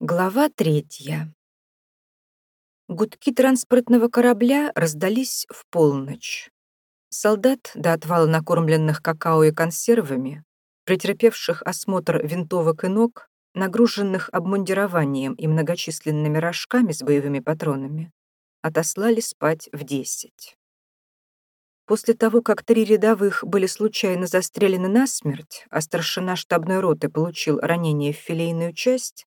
Глава третья. Гудки транспортного корабля раздались в полночь. Солдат, до отвала накормленных какао и консервами, претерпевших осмотр винтовок и ног, нагруженных обмундированием и многочисленными рожками с боевыми патронами, отослали спать в десять. После того, как три рядовых были случайно застрелены насмерть, а старшина штабной роты получил ранение в филейную часть,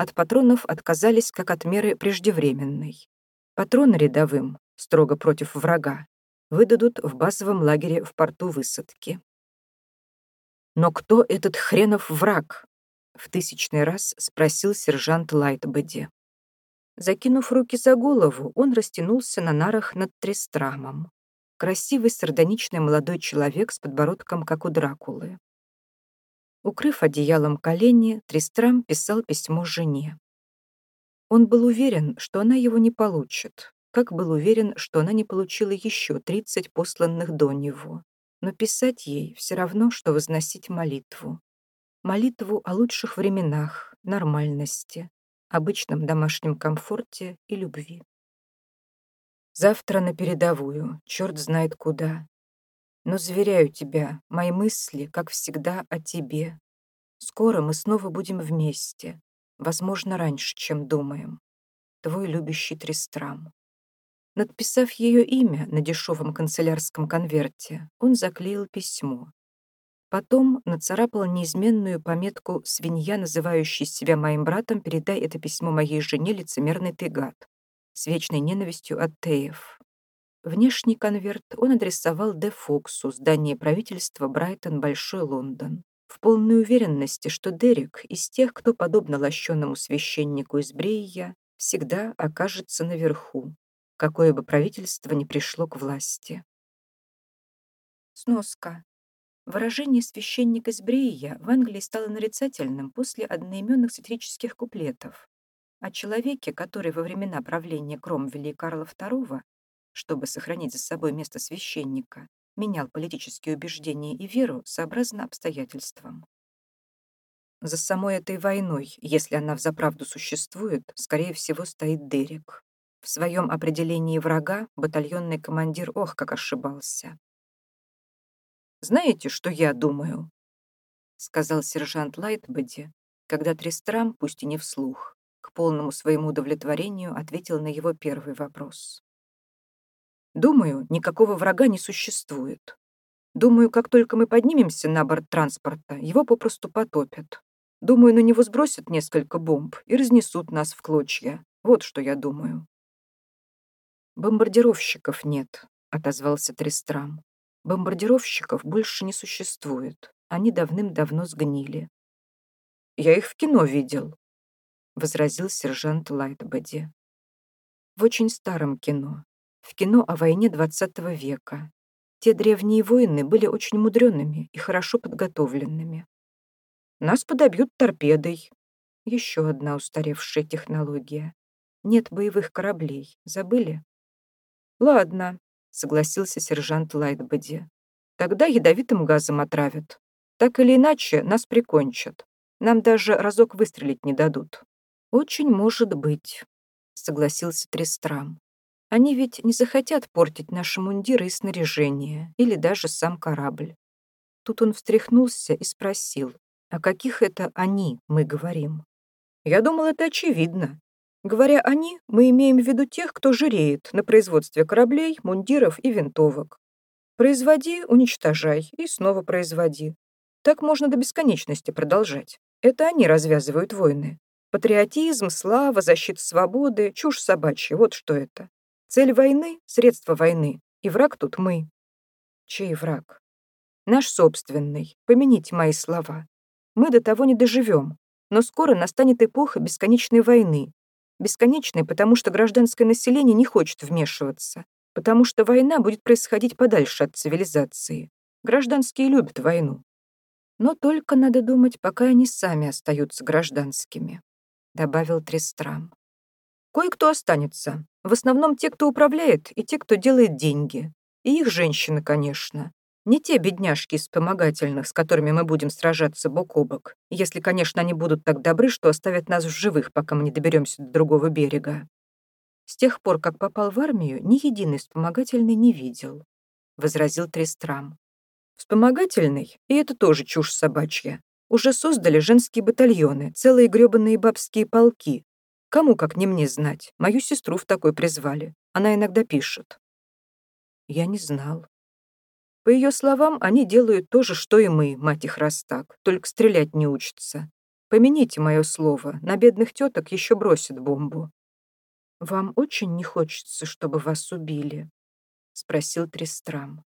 от патронов отказались как от меры преждевременной. Патроны рядовым, строго против врага, выдадут в базовом лагере в порту высадки. «Но кто этот хренов враг?» — в тысячный раз спросил сержант Лайтбеди. Закинув руки за голову, он растянулся на нарах над Трестрамом. Красивый, сардоничный молодой человек с подбородком, как у Дракулы. Укрыв одеялом колени, Тристрам писал письмо жене. Он был уверен, что она его не получит, как был уверен, что она не получила еще 30 посланных до него. Но писать ей все равно, что возносить молитву. Молитву о лучших временах, нормальности, обычном домашнем комфорте и любви. Завтра на передовую, черт знает куда, но, заверяю тебя, мои мысли, как всегда, о тебе. Скоро мы снова будем вместе, возможно, раньше, чем думаем. Твой любящий Тристрам. Надписав ее имя на дешевом канцелярском конверте, он заклеил письмо. Потом нацарапал неизменную пометку «Свинья, называющая себя моим братом, передай это письмо моей жене, лицемерный ты гад», с вечной ненавистью от Теев. Внешний конверт он адресовал Де Фоксу, здание правительства Брайтон, Большой Лондон, в полной уверенности, что Дерек из тех, кто, подобно лощенному священнику из Брейя, всегда окажется наверху, какое бы правительство ни пришло к власти. Сноска. Выражение «священник из Брейя» в Англии стало нарицательным после одноименных сатирических куплетов. О человеке, который во времена правления Кромвеля и Карла II чтобы сохранить за собой место священника, менял политические убеждения и веру сообразно обстоятельствам. За самой этой войной, если она взаправду существует, скорее всего, стоит Дерек. В своем определении врага батальонный командир ох, как ошибался. «Знаете, что я думаю?» — сказал сержант Лайтбоди, когда Тристрам, пусть и не вслух, к полному своему удовлетворению ответил на его первый вопрос. Думаю, никакого врага не существует. Думаю, как только мы поднимемся на борт транспорта, его попросту потопят. Думаю, на него сбросят несколько бомб и разнесут нас в клочья. Вот что я думаю. «Бомбардировщиков нет», — отозвался Тристрам. «Бомбардировщиков больше не существует. Они давным-давно сгнили». «Я их в кино видел», — возразил сержант Лайтбоди. «В очень старом кино, в кино о войне XX века. Те древние воины были очень мудреными и хорошо подготовленными. Нас подобьют торпедой. Еще одна устаревшая технология. Нет боевых кораблей. Забыли? Ладно, согласился сержант Лайтбоди. Тогда ядовитым газом отравят. Так или иначе, нас прикончат. Нам даже разок выстрелить не дадут. Очень может быть, согласился Трестрам. Они ведь не захотят портить наши мундиры и снаряжение, или даже сам корабль. Тут он встряхнулся и спросил, о каких это «они» мы говорим. Я думал, это очевидно. Говоря «они», мы имеем в виду тех, кто жиреет на производстве кораблей, мундиров и винтовок. Производи, уничтожай и снова производи. Так можно до бесконечности продолжать. Это они развязывают войны. Патриотизм, слава, защита свободы, чушь собачья, вот что это. Цель войны — средство войны, и враг тут мы. Чей враг? Наш собственный. Помяните мои слова. Мы до того не доживем, но скоро настанет эпоха бесконечной войны. Бесконечной, потому что гражданское население не хочет вмешиваться, потому что война будет происходить подальше от цивилизации. Гражданские любят войну. Но только надо думать, пока они сами остаются гражданскими, добавил Трестрам. Кое-кто останется. В основном те, кто управляет, и те, кто делает деньги. И их женщины, конечно. Не те бедняжки из вспомогательных, с которыми мы будем сражаться бок о бок, если, конечно, они будут так добры, что оставят нас в живых, пока мы не доберемся до другого берега. С тех пор, как попал в армию, ни единый вспомогательный не видел, — возразил Трестрам. Вспомогательный, и это тоже чушь собачья, уже создали женские батальоны, целые грёбаные бабские полки. Кому, как не мне, знать? Мою сестру в такой призвали. Она иногда пишет. Я не знал. По ее словам, они делают то же, что и мы, мать их раз так, только стрелять не учатся. Помяните мое слово, на бедных теток еще бросят бомбу. «Вам очень не хочется, чтобы вас убили?» — спросил Трестрам.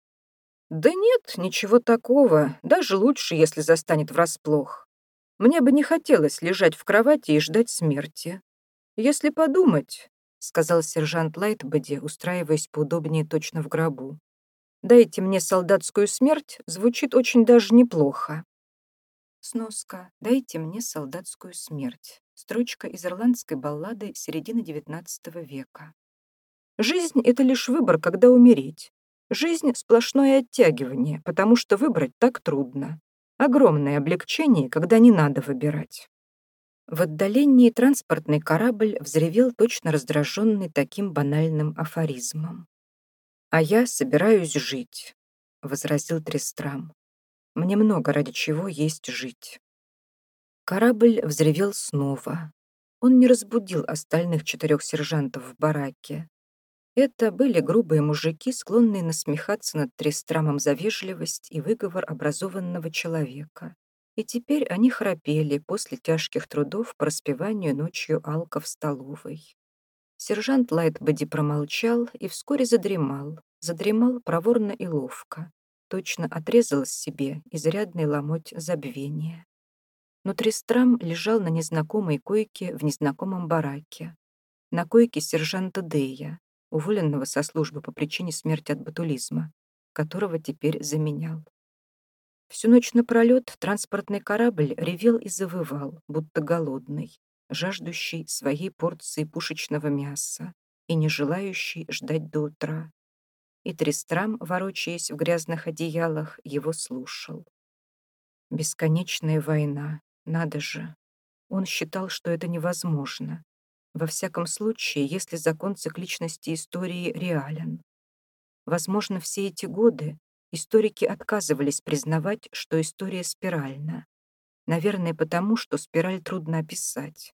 «Да нет, ничего такого. Даже лучше, если застанет врасплох. Мне бы не хотелось лежать в кровати и ждать смерти. Если подумать, — сказал сержант Лайтбоди, устраиваясь поудобнее точно в гробу, «дайте мне солдатскую смерть» звучит очень даже неплохо. Сноска «Дайте мне солдатскую смерть». Строчка из ирландской баллады середины XIX века. Жизнь — это лишь выбор, когда умереть. Жизнь — сплошное оттягивание, потому что выбрать так трудно. Огромное облегчение, когда не надо выбирать. В отдалении транспортный корабль взревел точно раздраженный таким банальным афоризмом. «А я собираюсь жить», — возразил Трестрам. «Мне много ради чего есть жить». Корабль взревел снова. Он не разбудил остальных четырех сержантов в бараке. Это были грубые мужики, склонные насмехаться над Трестрамом за вежливость и выговор образованного человека. И теперь они храпели после тяжких трудов по распеванию ночью алка в столовой. Сержант Лайтбоди промолчал и вскоре задремал. Задремал проворно и ловко. Точно отрезал себе изрядный ломоть забвения но Трестрам лежал на незнакомой койке в незнакомом бараке. На койке сержанта Дея, уволенного со службы по причине смерти от батулизма, которого теперь заменял. Всю ночь напролет транспортный корабль ревел и завывал, будто голодный, жаждущий своей порции пушечного мяса и не желающий ждать до утра. И Трестрам, ворочаясь в грязных одеялах, его слушал. Бесконечная война, надо же. Он считал, что это невозможно. Во всяком случае, если закон цикличности истории реален. Возможно, все эти годы историки отказывались признавать, что история спиральна. Наверное, потому, что спираль трудно описать.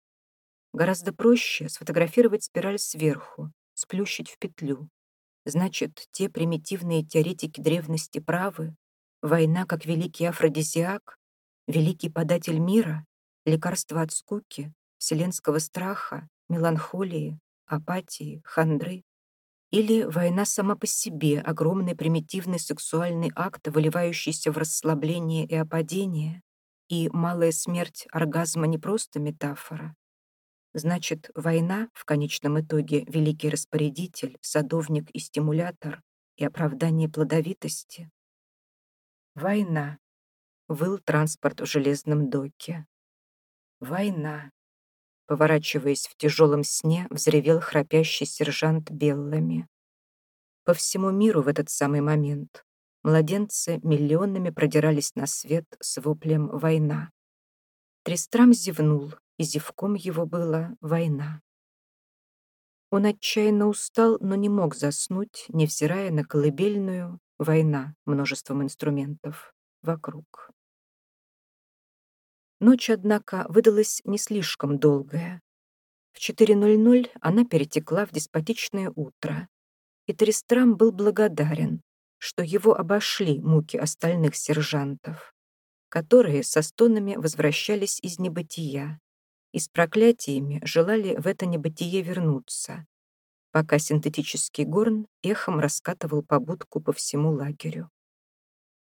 Гораздо проще сфотографировать спираль сверху, сплющить в петлю. Значит, те примитивные теоретики древности правы, война как великий афродизиак, великий податель мира, лекарство от скуки, вселенского страха, меланхолии, апатии, хандры. Или война сама по себе, огромный примитивный сексуальный акт, выливающийся в расслабление и опадение, и малая смерть оргазма не просто метафора. Значит, война, в конечном итоге, великий распорядитель, садовник и стимулятор, и оправдание плодовитости. Война, Выл транспорт в железном доке. Война. Поворачиваясь в тяжелом сне, взревел храпящий сержант Беллами. По всему миру в этот самый момент младенцы миллионами продирались на свет с воплем «Война». Трестрам зевнул, и зевком его было «Война». Он отчаянно устал, но не мог заснуть, невзирая на колыбельную «Война» множеством инструментов вокруг. Ночь, однако, выдалась не слишком долгая. В 4.00 она перетекла в деспотичное утро, и Тристрам был благодарен, что его обошли муки остальных сержантов, которые со стонами возвращались из небытия и с проклятиями желали в это небытие вернуться, пока синтетический горн эхом раскатывал побудку по всему лагерю.